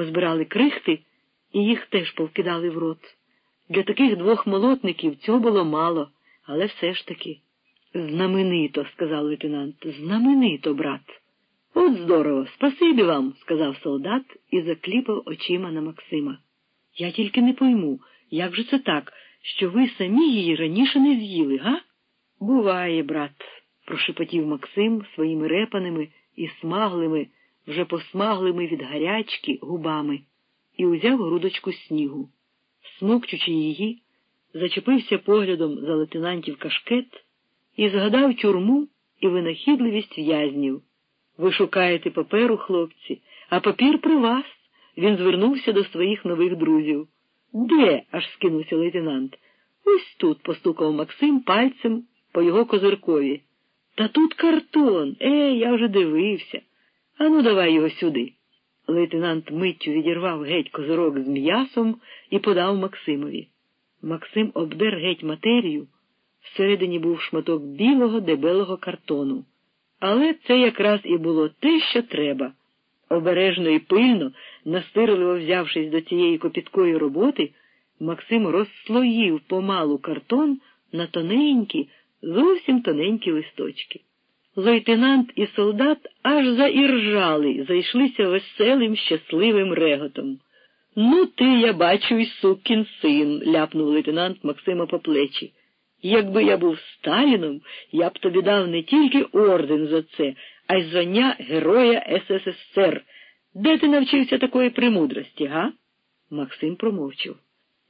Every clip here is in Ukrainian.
позбирали крихти і їх теж повкидали в рот. Для таких двох молотників цього було мало, але все ж таки. Знаменито, сказав лейтенант, знаменито, брат. От здорово, спасибі вам, сказав солдат і закліпав очима на Максима. Я тільки не пойму, як же це так, що ви самі її раніше не з'їли, га? Буває, брат, прошепотів Максим своїми репаними і смаглими, вже посмаглими від гарячки губами, і узяв грудочку снігу. Смокчучи її, зачепився поглядом за лейтенантів кашкет і згадав тюрму і винахідливість в'язнів. Ви шукаєте паперу, хлопці, а папір при вас. Він звернувся до своїх нових друзів. Де? аж скинувся лейтенант. Ось тут, постукав Максим пальцем по його козиркові. Та тут картон. Е, я вже дивився. Ану, давай його сюди. Лейтенант миттю відірвав геть козирок з м'ясом і подав Максимові. Максим обдер геть матерію. Всередині був шматок білого дебелого картону. Але це якраз і було те, що треба. Обережно і пильно, настирливо взявшись до цієї копіткої роботи, Максим розслоїв помалу картон на тоненькі, зовсім тоненькі листочки. Лейтенант і солдат аж заіржали, зайшлися веселим, щасливим реготом. Ну, ти, я бачу, й сукін син, ляпнув лейтенант Максима по плечі. Якби я був Сталіном, я б тобі дав не тільки орден за це, а й звання Героя СССР. Де ти навчився такої премудрості, га? Максим промовчав.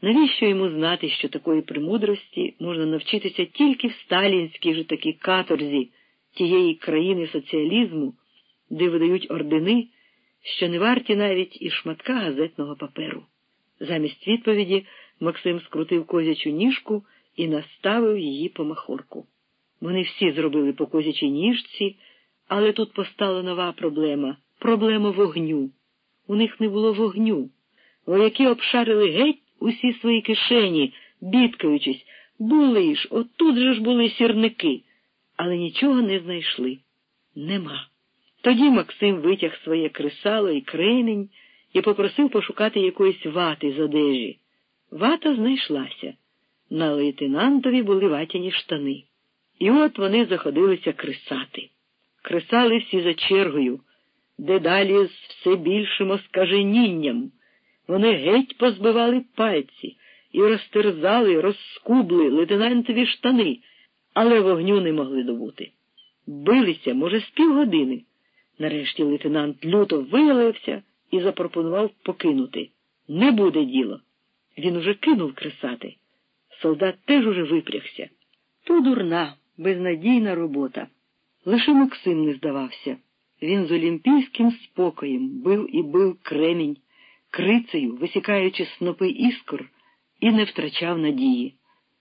Навіщо йому знати, що такої премудрості можна навчитися тільки в сталінській же такій каторзі тієї країни соціалізму, де видають ордени, що не варті навіть і шматка газетного паперу? Замість відповіді Максим скрутив козячу ніжку і наставив її по махорку. Вони всі зробили по козячій ніжці, але тут постала нова проблема проблема вогню. У них не було вогню. Вояки обшарили геть усі свої кишені, бідкаючись, були ж, отут же ж були сірники, але нічого не знайшли. Нема. Тоді Максим витяг своє кресало і кренень і попросив пошукати якоїсь вати з одежі. Вата знайшлася. На лейтенантові були ватяні штани. І от вони заходилися кресати. Кресали всі за чергою, дедалі з все більшим оскаженінням. Вони геть позбивали пальці і розтерзали, розскубли лейтенантові штани, але вогню не могли добути. Билися, може, з півгодини. Нарешті лейтенант люто виявився і запропонував покинути. Не буде діло. Він уже кинув кресати. Солдат теж уже випрягся. То дурна, безнадійна робота. Лише Максим не здавався. Він з олімпійським спокоєм бив і бив кремінь, крицею, висікаючи снопи іскор, і не втрачав надії.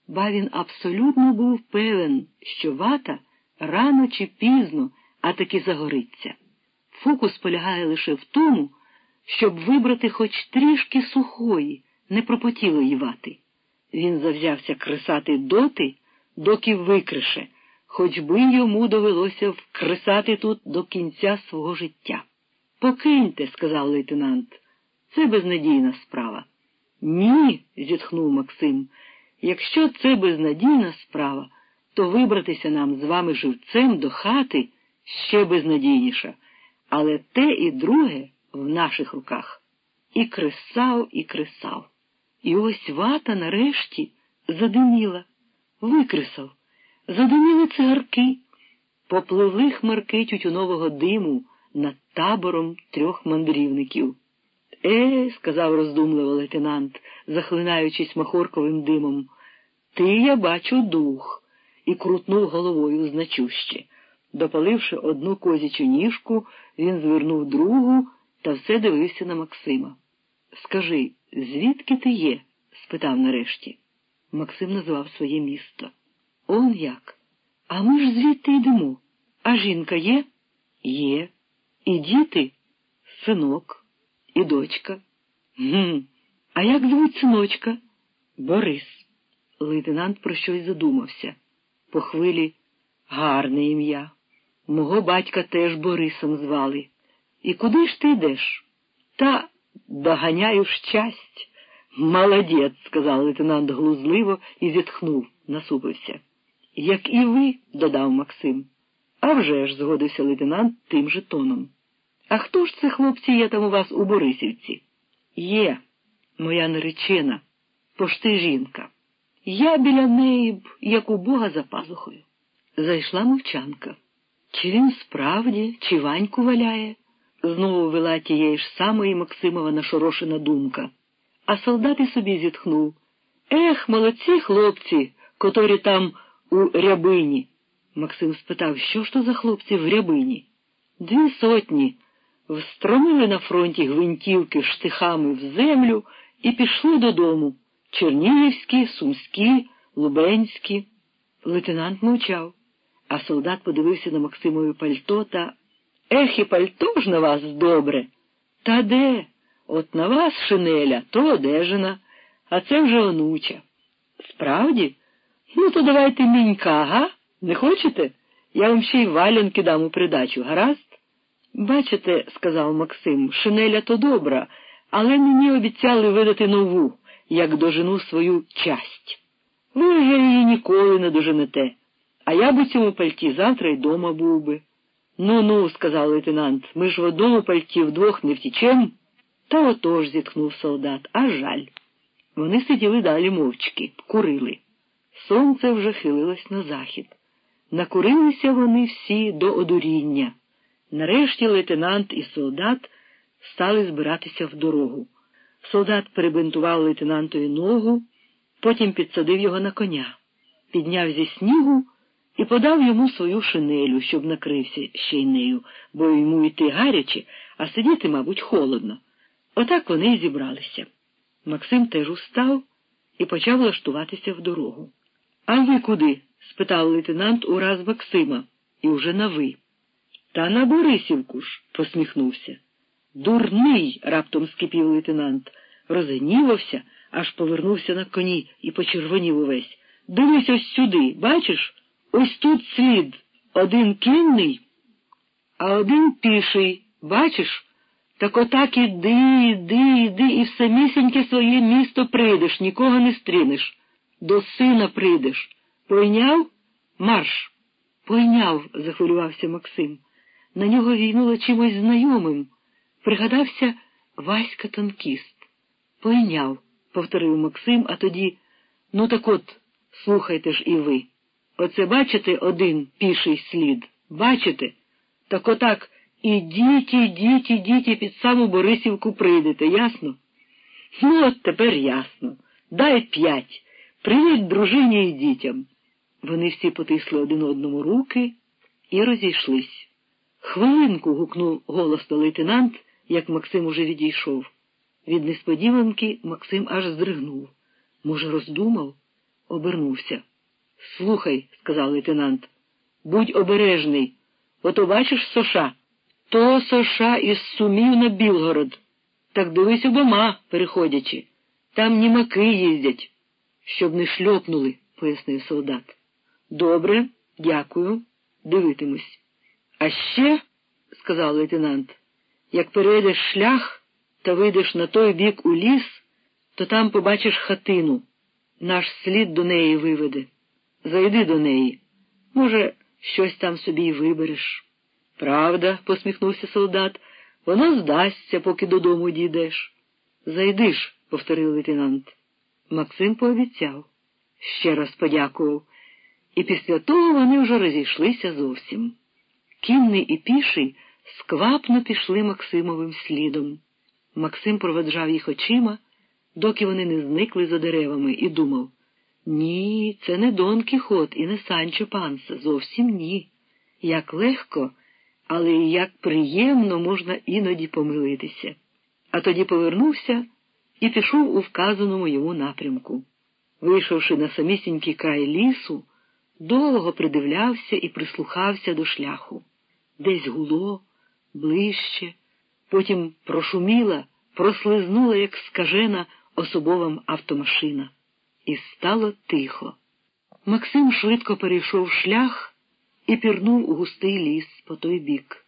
Ба він абсолютно був певен, що вата рано чи пізно, а таки загориться. Фокус полягає лише в тому, щоб вибрати хоч трішки сухої, не пропотілої вати. Він завзявся кресати доти, доки викрише, хоч би йому довелося вкресати тут до кінця свого життя. Покиньте, сказав лейтенант, це безнадійна справа. Ні, зітхнув Максим. Якщо це безнадійна справа, то вибратися нам з вами живцем до хати ще безнадійніша. Але те і друге в наших руках. І кресав, і кресав. І ось вата нарешті задиміла, викресав, задиміли цигарки, попливли хмарки тютюнового диму над табором трьох мандрівників. Е, сказав роздумливо лейтенант, захлинаючись махорковим димом, ти, я бачу, дух, і крутнув головою значуще. Допаливши одну козячу ніжку, він звернув другу та все дивився на Максима. Скажи, звідки ти є? спитав нарешті. Максим назвав своє місто. Он як? А ми ж звідти йдемо. А жінка є? Є. І діти? Синок, і дочка. Гм. А як звуть синочка? Борис. Лейтенант про щось задумався. По хвилі гарне ім'я. Мого батька теж Борисом звали. І куди ж ти йдеш? Та доганяю щасть. Молодець, сказав лейтенант глузливо і зітхнув, насупився. Як і ви, додав Максим. «А вже ж», – згодився лейтенант тим же тоном. А хто ж це хлопці є там у вас у Борисівці? Є, моя наречена, пошти жінка. Я біля неї б, як у Бога за пазухою. Зайшла мовчанка. Чи він справді, чи ваньку валяє? Знову вела тієї ж самої Максимова нашорошена думка. А солдат і собі зітхнув. Ех, молодці хлопці, котрі там у рябині. Максим спитав, що ж то за хлопці в рябині? Дві сотні. Встромили на фронті гвинтівки штихами в землю і пішли додому. Чернігівські, Сумські, Лубенські. Лейтенант мовчав, а солдат подивився на Максимові пальто та Ех, і пальто ж на вас добре. Та де? От на вас шинеля, то одежина, а це вже онуча. Справді? Ну, то давайте мінька, га? Не хочете? Я вам ще й валянки дам у придачу, гаразд? Бачите, сказав Максим, шинеля то добра, але мені обіцяли видати нову, як дожену свою часть. Ви вже її ніколи не доженете, а я б у цьому пальті завтра й дома був би. Ну, ну, сказав лейтенант, ми ж в одному пальті вдвох не втічем. Та отож, зітхнув солдат, а жаль. Вони сиділи далі мовчки, курили. Сонце вже хилилось на захід. Накурилися вони всі до одуріння. Нарешті лейтенант і солдат стали збиратися в дорогу. Солдат перебинтував лейтенантові ногу, потім підсадив його на коня, підняв зі снігу і подав йому свою шинелю, щоб накрився ще й нею, бо йому йти гаряче, а сидіти, мабуть, холодно. Отак вони й зібралися. Максим теж устав і почав лаштуватися в дорогу. А ви куди? спитав лейтенант ураз Максима, і уже на ви. Та на Борисівку ж, посміхнувся. Дурний, раптом скипів лейтенант, розгнівався, аж повернувся на коні і почервонів увесь. Дивись ось сюди, бачиш? Ось тут слід один кінний, а один піший, бачиш? Так отак іди, іди, іди, і в самісіньке своє місто прийдеш, нікого не стрінеш. До сина прийдеш. Пойняв? Марш. Пойняв, захвилювався Максим. На нього війнуло чимось знайомим. Пригадався Васька танкіст. Пойняв, повторив Максим, а тоді, ну так от, слухайте ж і ви. Оце бачите один піший слід? Бачите? Так отак ідіть, ідіть, ідіть і під саму Борисівку прийдете, ясно? Ну, от тепер ясно. Дай п'ять. Привіт дружині і дітям. Вони всі потисли один одному руки і розійшлись. Хвилинку. гукнув голосно лейтенант, як Максим уже відійшов. Від несподіванки Максим аж здригнув. Може, роздумав? Обернувся. Слухай, сказав лейтенант, будь обережний. Ото бачиш соша? То соша із сумів на Білгород. Так дивись обома, переходячи. Там німаки їздять, щоб не шльопнули, пояснив солдат. Добре, дякую, дивитимусь. А ще, сказав лейтенант, як перейдеш шлях та вийдеш на той бік у ліс, то там побачиш хатину. Наш слід до неї виведе. Зайди до неї. Може, щось там собі й вибереш. Правда, посміхнувся солдат, воно здасться, поки додому дійдеш. Зайди ж, повторив лейтенант. Максим пообіцяв, ще раз подякував, і після того вони вже розійшлися зовсім. Кінний і піший сквапно пішли Максимовим слідом. Максим проведжав їх очима, доки вони не зникли за деревами, і думав ні, це не Дон Кіхот і не Санчо Панса, зовсім ні. Як легко, але і як приємно можна іноді помилитися. А тоді повернувся і пішов у вказаному йому напрямку. Вийшовши на самісінький край лісу, довго придивлявся і прислухався до шляху. Десь гуло, ближче, потім прошуміла, прослизнула, як скажена особова автомашина і стало тихо. Максим швидко перейшов шлях і пірнув у густий ліс по той бік.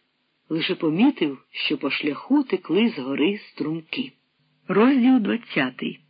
Лише помітив, що по шляху текли з гори струмки. Розділ двадцятий